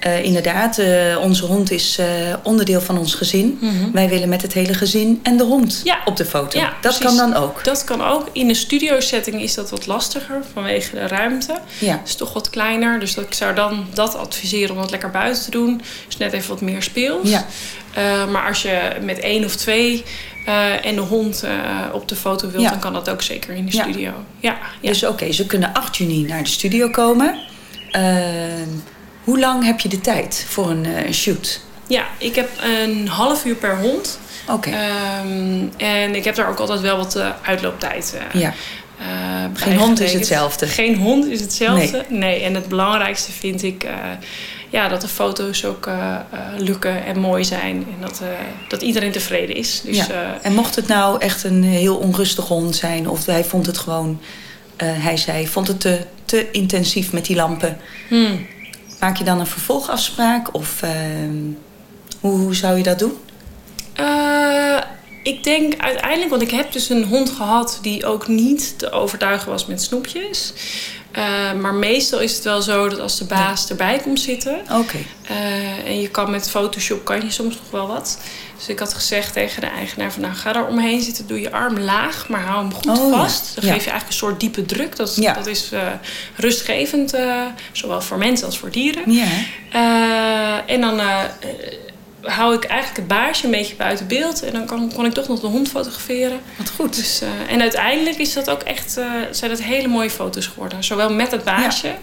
eh, inderdaad, eh, onze hond is eh, onderdeel van ons gezin. Mhm. Wij willen met het hele gezin en de hond Ja. op de foto. Ja, dat precies. kan dan ook. Dat kan ook. In een studio-setting is dat wat lastiger vanwege de ruimte. Ja. Het is toch wat kleiner. Dus ik zou dan dat adviseren om dat lekker buiten te doen. Dus net even wat meer speels. Ja. Maar als je met één of twee en de hond op de foto wilt, Ja. dan kan dat ook zeker in de studio. Ja, ja. Dus oké, ze kunnen 8 juni naar de studio komen. Ehm, hoe lang heb je de tijd voor een eh, shoot? Ja, ik heb een half uur per hond. Oké. Ehm, en ik heb daar ook altijd wel wat eh, uitlooptijd. eh, Ja. Geen hond is hetzelfde. Geen hond is hetzelfde. Nee. En het belangrijkste vind ik ja, dat de foto's ook eh, lukken en mooi zijn. En dat, dat iedereen tevreden is. Dus, ja. en mocht het nou echt een heel onrustige hond zijn, of hij vond het gewoon, hij zei, vond het te, te intensief met die lampen, hmm. Maak je dan een vervolgafspraak? Of ehm, hoe, hoe zou je dat doen? Eh, ik denk uiteindelijk, want ik heb dus een hond gehad die ook niet te overtuigen was met snoepjes. Eh, maar meestal is het wel zo dat als de baas erbij komt zitten. Oké. eh, en je kan met Photoshop kan je soms nog wel wat. Dus ik had gezegd tegen de eigenaar van nou ga er omheen zitten, doe je arm laag, maar hou hem goed Oh, vast. Dan Ja. geef je eigenlijk een soort diepe druk. Dat, Ja. dat is eh, rustgevend, eh, zowel voor mensen als voor dieren. Ja. Eh, en dan hou ik eigenlijk het baasje een beetje buiten beeld. En dan kan, kon ik toch nog de hond fotograferen. Wat goed. Dus, en uiteindelijk is dat ook echt, zijn dat hele mooie foto's geworden. Zowel met het baasje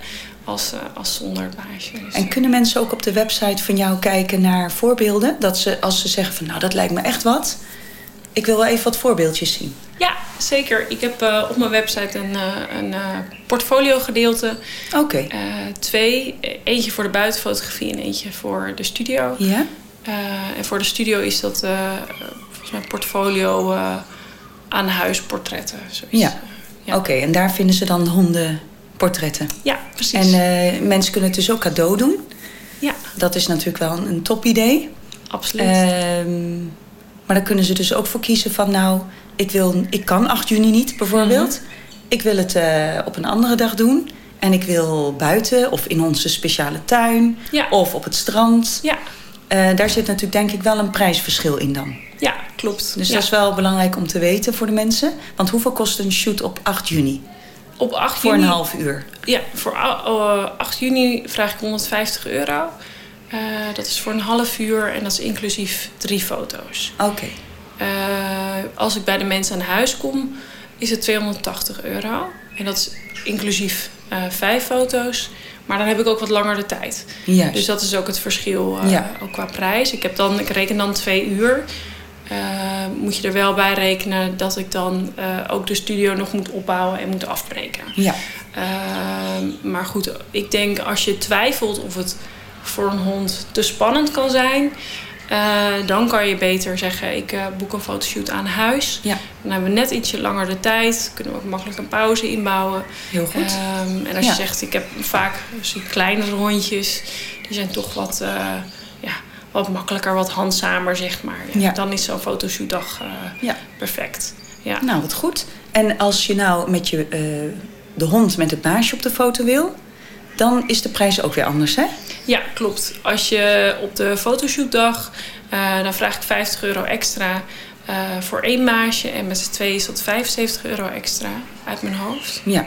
als, eh, als zonder het baasje. Dus, En kunnen mensen ook op de website van jou kijken naar voorbeelden? Dat ze, als ze zeggen van nou, dat lijkt me echt wat. Ik wil wel even wat voorbeeldjes zien. Ja, zeker. Ik heb eh, op mijn website een, eh, een portfolio gedeelte. Oké. Twee. Eentje voor de buitenfotografie en eentje voor de studio. Ja? En voor de studio is dat volgens mij portfolio aan huis portretten. Zoiets. Ja. Oké, en daar vinden ze dan de hondenportretten. Ja, precies. En eh, mensen kunnen het dus ook cadeau doen. Ja. Dat is natuurlijk wel een, een top idee. Absoluut. Ehm, maar daar kunnen ze dus ook voor kiezen van nou, ik, wil, ik kan 8 juni niet bijvoorbeeld. Mhm. Ik wil het eh, op een andere dag doen. En ik wil buiten of in onze speciale tuin of op het strand. Ja. Eh, daar zit natuurlijk denk ik wel een prijsverschil in dan. Ja, klopt. Dus Ja. dat is wel belangrijk om te weten voor de mensen. Want hoeveel kost een shoot op 8 juni? Op 8 Voor juni, een half uur. Ja, voor a- eh, 8 juni vraag ik 150 euro. Eh, dat is voor een half uur en dat is inclusief drie foto's. Oké. Eh, als ik bij de mensen aan huis kom, is het 280 euro. En dat is inclusief vijf foto's. Maar dan heb ik ook wat langer de tijd. Juist. Dus dat is ook het verschil Ja. ook qua prijs. Ik, heb dan, ik reken dan twee uur. Eh, moet je er wel bij rekenen dat ik dan eh, ook de studio nog moet opbouwen en moet afbreken. Ja. Ehm, maar goed, ik denk als je twijfelt of het voor een hond te spannend kan zijn, eh, dan kan je beter zeggen: ik eh, boek een fotoshoot aan huis. Ja. Dan hebben we net ietsje langer de tijd, kunnen we ook makkelijk een pauze inbouwen. Heel goed. Ehm, en als Ja. je zegt: ik heb vaak dus kleinere hondjes, die zijn toch wat, eh, wat makkelijker, wat handzamer, zeg maar. Ja, Ja. Dan is zo'n fotoshootdag Ja. perfect. Ja. Nou, wat goed. En als je nou met je, eh, de hond met het baasje op de foto wil, dan is de prijs ook weer anders, hè? Ja, klopt. Als je op de fotoshootdag, eh dan vraag ik 50 euro extra voor één maasje. En met z'n tweeën is dat 75 euro extra uit mijn hoofd. Ja.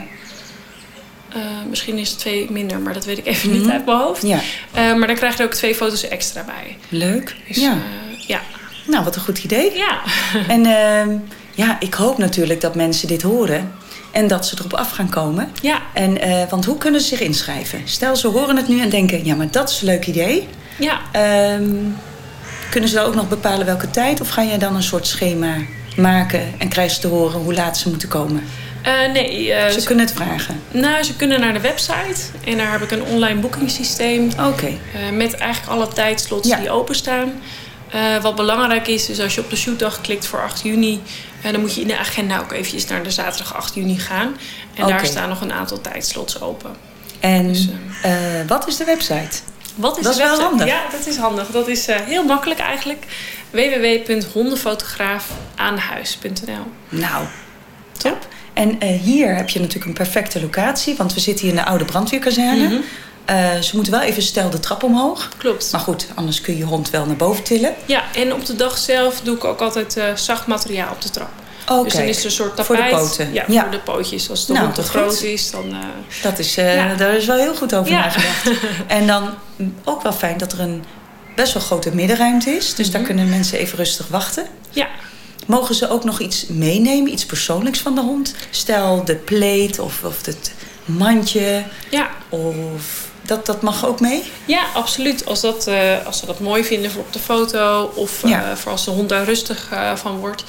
Eh, misschien is het twee minder, maar dat weet ik even niet Mhm. uit mijn hoofd. Ja. Eh, maar dan krijg je ook twee foto's extra bij. Leuk. Dus, ja. eh, ja. Nou, wat een goed idee. Ja. En ehm, ja, ik hoop natuurlijk dat mensen dit horen en dat ze erop af gaan komen. Ja. En, want hoe kunnen ze zich inschrijven? Stel, ze horen het nu en denken, ja, maar dat is een leuk idee. Ja. Ehm, kunnen ze dan ook nog bepalen welke tijd? Of ga je dan een soort schema maken en krijgen ze te horen hoe laat ze moeten komen? Eh, nee. eh, ze kunnen het vragen. Nou, ze kunnen naar de website. En daar heb ik een online boekingssysteem. Oké. Eh, met eigenlijk alle tijdslots die openstaan. Wat belangrijk is, is als je op de shootdag klikt voor 8 juni... dan moet je in de agenda ook eventjes naar de zaterdag 8 juni gaan. En daar staan nog een aantal tijdslots open. En eh, wat is de website? Wat is dat is wel website? handig. Ja, dat is handig. Dat is heel makkelijk eigenlijk. www.hondenfotograafaanhuis.nl Nou, top. En eh, hier heb je natuurlijk een perfecte locatie, want we zitten hier in de oude brandweerkazerne. Mhm. Eh, ze moeten wel even stel de trap omhoog. Klopt. Maar goed, anders kun je hond wel naar boven tillen. Ja, en op de dag zelf doe ik ook altijd eh, zacht materiaal op de trap. Oké. Dus dan is er een soort Voor de tapijt. poten. Ja, Ja. voor de pootjes. Als de Nou, hond te groot goed. is, dan... Dat is, Ja. Daar is wel heel goed over Ja. nagedacht. En dan mm, ook wel fijn dat er een best wel grote middenruimte is. Dus daar kunnen mensen even rustig wachten. Mhm. Ja. Mogen ze ook nog iets meenemen, iets persoonlijks van de hond? Stel de pleet of, of het mandje. Ja. Of dat, dat mag ook mee? Ja, absoluut. Als, dat, eh, als ze dat mooi vinden voor op de foto of eh, voor als de hond daar rustig eh, van wordt.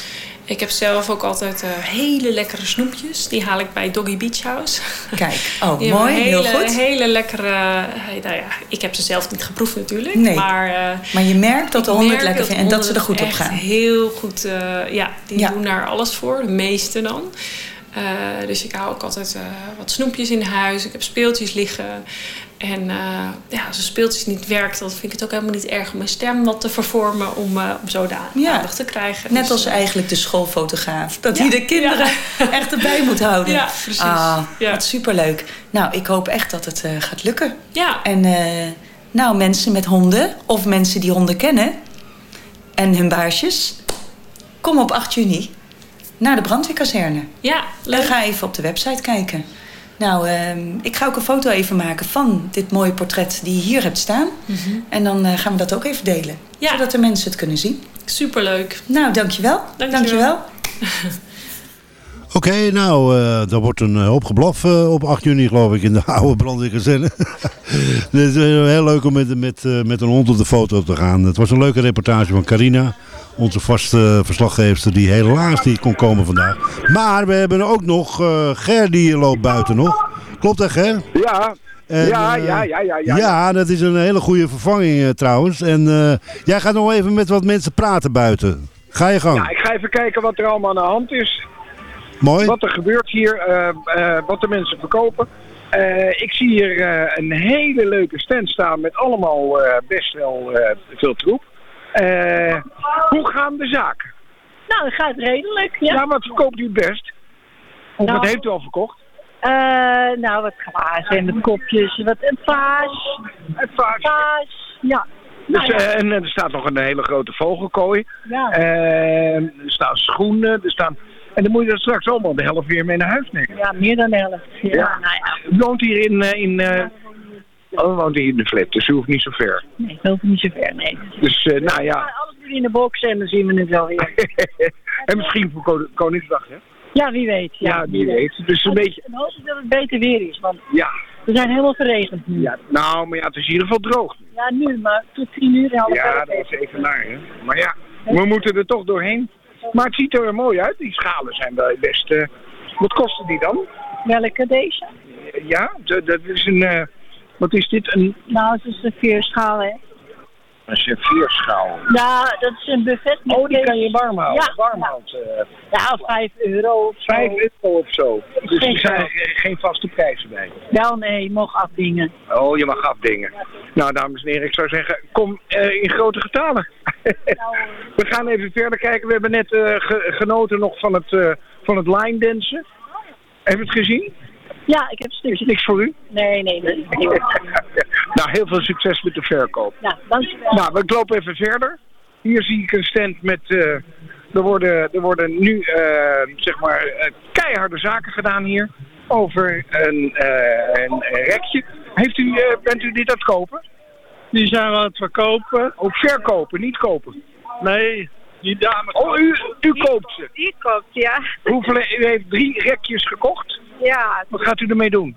Ik heb zelf ook altijd eh, hele lekkere snoepjes. Die haal ik bij Doggy Beach House. Kijk, oh mooi, heel goed. Hele lekkere... eh, nou ja, ik heb ze zelf niet geproefd natuurlijk. Nee. Maar, eh, Maar je merkt dat de merk lekker vinden en dat ze er goed op gaan. heel goed... ja, die Ja. doen daar alles voor. De meeste dan. Dus ik hou ook altijd wat snoepjes in huis. Ik heb speeltjes liggen. En eh, ja, als een speeltjes niet werkt, dan vind ik het ook helemaal niet erg om mijn stem wat te vervormen om, eh, om zo de Ja. aandacht te krijgen. Net Dus, als eh, eigenlijk de schoolfotograaf. Dat Ja. hij de kinderen echt erbij moet houden. Ja, precies. Ah, wat superleuk. Nou, ik hoop echt dat het gaat lukken. Ja. En nou, mensen met honden of mensen die honden kennen en hun baasjes, kom op 8 juni naar de brandweerkazerne. Ja, En ga even op de website kijken. Nou, ehm, ik ga ook een foto even maken van dit mooie portret die je hier hebt staan. Mhm. En dan eh, gaan we dat ook even delen. Zodat de mensen het kunnen zien. Superleuk. Nou, dankjewel. Dankjewel. Oké, nou, eh er wordt een eh, hoop geblof eh, op 8 juni, geloof ik, in de oude brandweerkazerne. Het is heel leuk om met, met, eh, met een hond op de foto te gaan. Het was een leuke reportage van Carina, onze vaste verslaggeefster, die helaas niet kon komen vandaag. Maar we hebben ook nog eh, Ger, die loopt buiten nog. Klopt dat, Ger? Ja, En, ja, eh, ja, ja, ja, ja. Ja, dat is een hele goede vervanging eh, trouwens. En jij gaat nog even met wat mensen praten buiten. Ga je gang. Ja, ik ga even kijken wat er allemaal aan de hand is. Mooi. Wat er gebeurt hier, wat de mensen verkopen. Ik zie hier een hele leuke stand staan met allemaal best wel veel troep. Eh, hoe gaan de zaken? Nou, dat gaat redelijk, ja. Ja, wat verkoopt u het best? Of Nou, wat heeft u al verkocht? Eh, nou, wat glazen en wat kopjes, wat een vaas. Een vaas. ja. Dus, Nou ja. eh, en er staat nog een hele grote vogelkooi. Ja. Er staan schoenen, er staan... En dan moet je dat straks allemaal de helft weer mee naar huis nemen. Ja, meer dan de helft. Ja, Ja. nou ja. U woont hier in... in oh, woont hier in de flat, dus u hoeft niet zo ver. Nee, dat hoeft niet zo ver, nee. Dus, eh, nou ja. Alles weer in de box en dan zien we het wel weer. en misschien voor Ko- Koningsdag, hè? Ja, wie weet. Ja, Ja, wie weet. Dus een beetje... En hoop ik dat het beter weer is, want Ja. we zijn helemaal verregend nu. ja. Nou, maar ja, het is in ieder geval droog. Ja, nu, maar tot tien uur en half Ja, dat is even. naar, hè. Maar ja, we moeten er toch doorheen. Maar het ziet er mooi uit. Die schalen zijn wel best... eh, wat kosten die dan? Welke deze? Ja, dat is een... eh, wat is dit? Een, Nou, het is een veerschaal, hè. een serveerschaal. Ja, dat is een buffet. met Oh, die kan je warm houden. Ja, warm ja. houden. eh. Ja, vijf euro of zo. Vijf euro of zo. Dus er zijn geen vaste prijzen bij. Wel, nee, je mag afdingen. Oh, je mag afdingen. Nou, dames en heren, ik zou zeggen, kom eh, in grote getalen. We gaan even verder kijken. We hebben net eh, ge- genoten nog van het, van het line dansen. Heb je het gezien? Ja, ik heb stukjes. Niks voor u? Nee, nee, nee. nou, heel veel succes met de verkoop. Ja, dankjewel. Nou, we lopen even verder. Hier zie ik een stand met... eh, er, worden, er worden nu, eh, zeg maar, eh, keiharde zaken gedaan hier. Over een, eh, een rekje. Heeft u, eh, bent u dit aan het kopen? Die zijn we aan het verkopen. Ook verkopen, niet kopen? Nee, die dame... Oh, u, u koopt ze? Die koopt, ja. Hoeveel, u heeft drie rekjes gekocht. Ja, Wat gaat u ermee doen?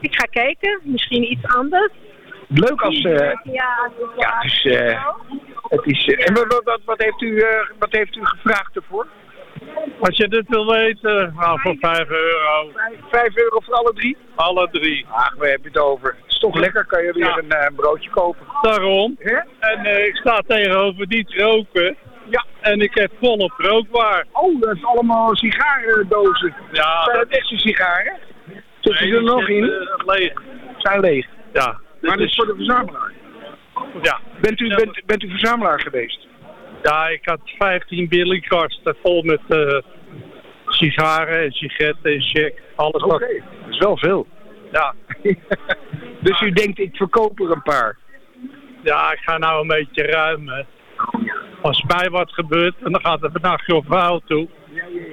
ik ga kijken. Misschien iets anders. Leuk als... eh, Ja, ja, het is... eh, het is en wat, wat, wat, heeft u, eh, wat heeft u gevraagd ervoor? Als je dit wil weten, nou, voor 5 euro. Vijf euro voor alle drie? Alle drie. Ach, we hebben het over. Het is toch lekker, kan je weer een eh, broodje kopen. Daarom. En eh, ik sta tegenover niet roken. Ja. En ik heb volop rookbaar. Oh, dat is allemaal sigarendozen. Ja. Zijn het echte sigaren? Zitten Nee, er nog in? eh, leeg. Zijn leeg. Ja. Maar dit is- voor de verzamelaar. Ja. Bent u, bent, bent u verzamelaar geweest? Ja, ik had 15 billykasten vol met eh, sigaren en sigaretten en check. Alles Oké, dat is wel veel. Ja. Dus u denkt, ik verkoop er een paar. Ja, ik ga nou een beetje ruimen. Als bij wat gebeurt, en dan gaat het een nachtje op vrouw toe.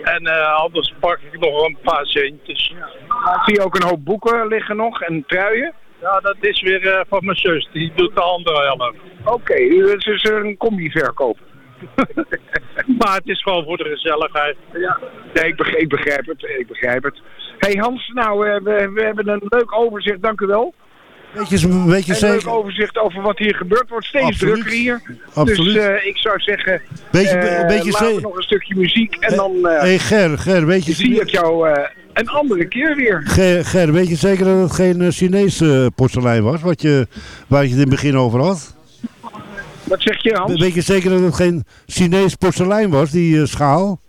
En eh, anders pak ik nog een paar centjes. Zie je ook een hoop boeken liggen nog en truien? Ja, dat is weer eh, van mijn zus. Die doet de andere helft. Oké, is dus een combi-verkoop. Maar het is gewoon voor de gezelligheid. Ja. Nee, ik begrijp, ik begrijp het. Ik begrijp het. hey Hans, nou, eh, we, we hebben een leuk overzicht, dank u wel. Je, je een leuk zeker? overzicht over wat hier gebeurt. wordt steeds Absoluut. drukker hier. Absoluut. Dus eh, ik zou zeggen, Weet je- eh, weet je laten we nog een stukje muziek en dan eh, hey Ger, Ger, weet je, zie ik jou een andere keer weer. Ger, Ger, weet je zeker dat het geen Chinese porselein was, wat je, waar je het in het begin over had? Wat zeg je Hans? Weet je zeker dat het geen Chinees porselein was, die schaal?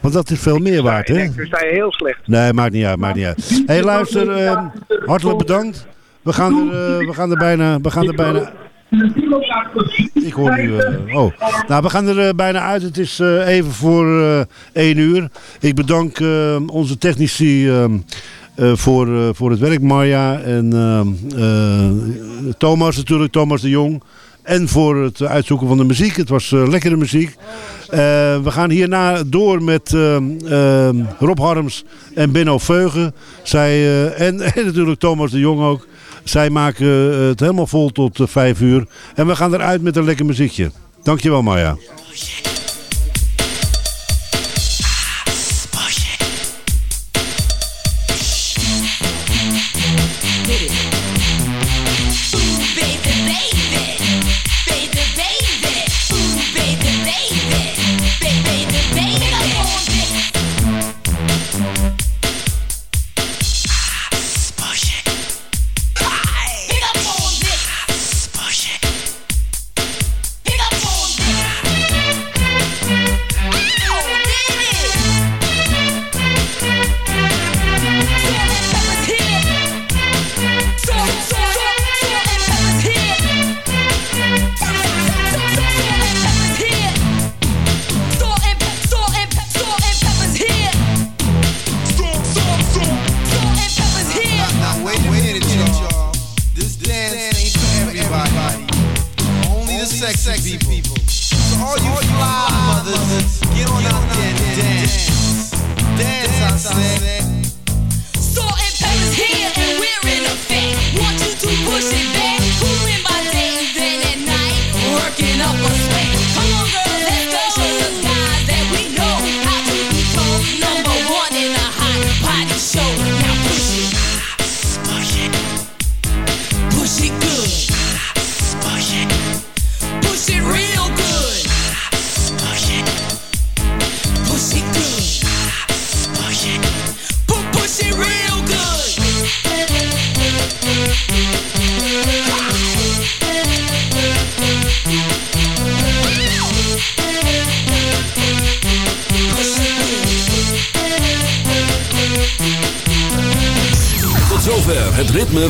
Want dat is veel meer waard, hè? Nee, we staan heel slecht. Nee, maakt niet uit, maakt niet uit. Hé, hey, luister, eh, hartelijk bedankt. We gaan er, eh, we gaan er bijna, we gaan er bijna... Ik hoor nu... eh, oh, nou, we gaan er eh, bijna uit. Het is even voor 1 uur. Ik bedank onze technici eh, eh, voor, voor het werk, Marja en eh, eh, Thomas natuurlijk, Thomas de Jong. En voor het uitzoeken van de muziek. Het was lekkere muziek. We gaan hierna door met eh, eh, Rob Harms en Benno Veugen. Zij, en, en natuurlijk Thomas de Jong ook. Zij maken eh, het helemaal vol tot eh, vijf uur. En we gaan eruit met een lekker muziekje. Dankjewel Marja.